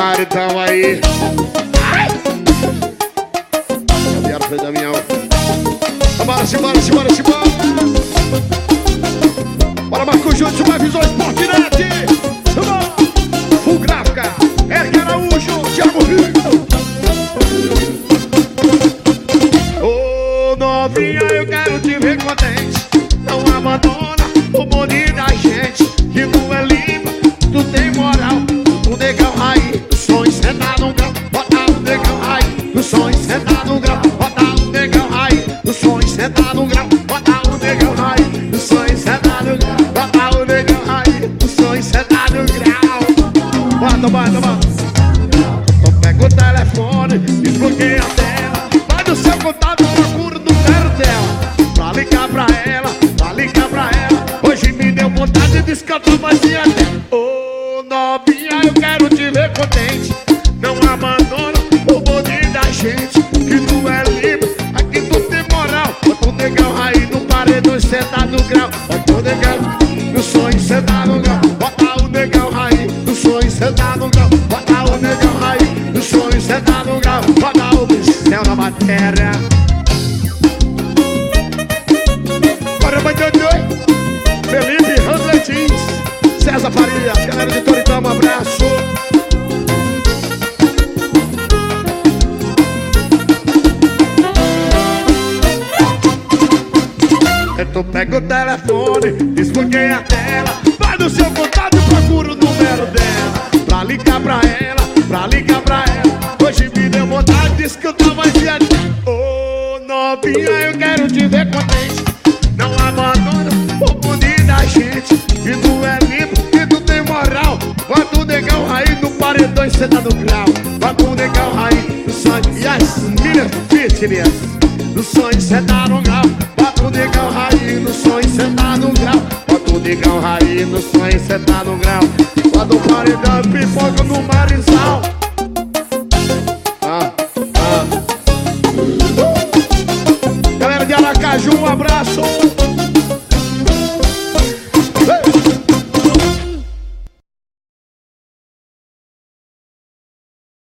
paredão aí. Cadê foi da minha Bora, simbora, simbora, simbora. Bora, Marcos Júnior, supervisor Esporte Net. Full gráfica, Eric Araújo, Thiago Rio. Ô, novinha, eu quero te ver contente. Não abandona o bonde sonho sentado no grau. Bota o negão raiz, o sonho sentado no grau. Bota o negão raiz, o sonho sentado no grau. Bota o negão raiz, o sonho sentado no grau. Bota, bota, bota. Então pega o telefone, desbloqueia a tela. Vai no seu contato, procura do número dela. Pra ligar pra ela, pra ligar pra ela. Hoje me deu vontade de escantar mais e até. Ô novinha, eu quero te ver contente. Não abandona o bonde da gente. Que tu é livre, aqui tu tem moral. Bota o negão aí no paredão, sentado no grau. Bota o negão no sonho, sentado no grau. Bota o negão aí no sonho, sentado no grau. Bota o negão aí no sonho, sentado no grau. Bota o céu na matéria. Então pega o telefone, desbloqueia a tela Vai no seu contato e procura o número dela. Pra ligar pra ela, pra ligar pra ela. Hoje me deu vontade de escutar mais de Ô novinha, eu quero te ver contente. Não abandona o bonde da gente. Que tu é lindo, que tu tem moral. Bota o negão raiz no paredão e senta no grau. Bota o negão raiz no sonho E as meninas fitness. No sonho senta no grau negão raiz no sonho senta no grau. Bota o paredão pipoca no marizal. Ah, ah. Galera de Aracaju, um abraço